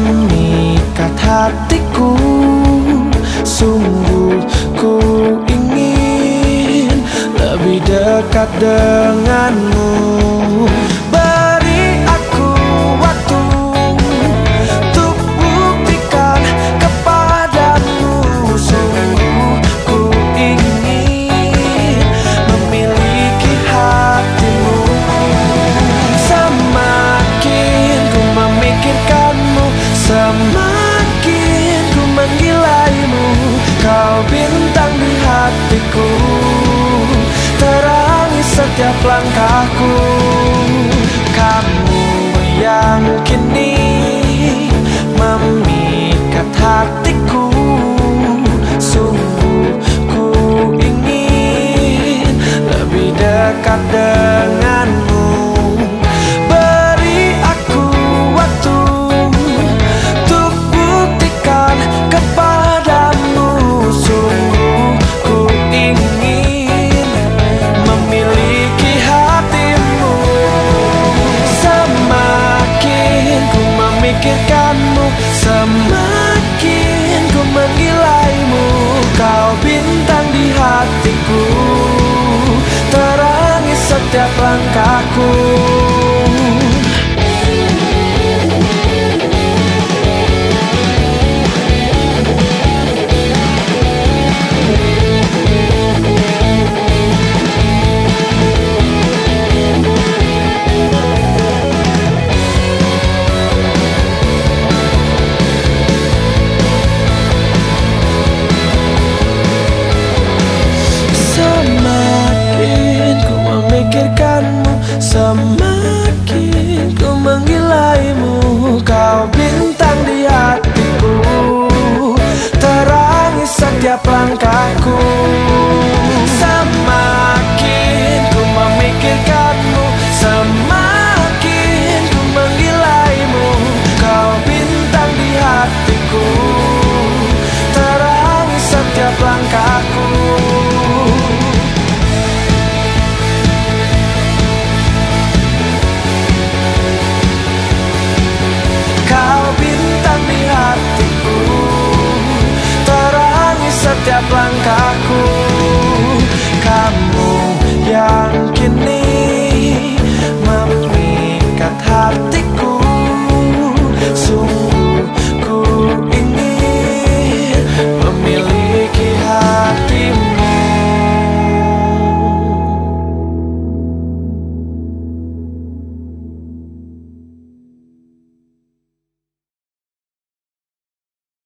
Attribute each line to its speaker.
Speaker 1: mengikat hatiku. Sungguh ku ingin lebih dekat denganmu. setiap langkahku. memikirkanmu Semakin ku menggilaimu Kau bintang di hatiku. Terangi setiap langkahku. cycle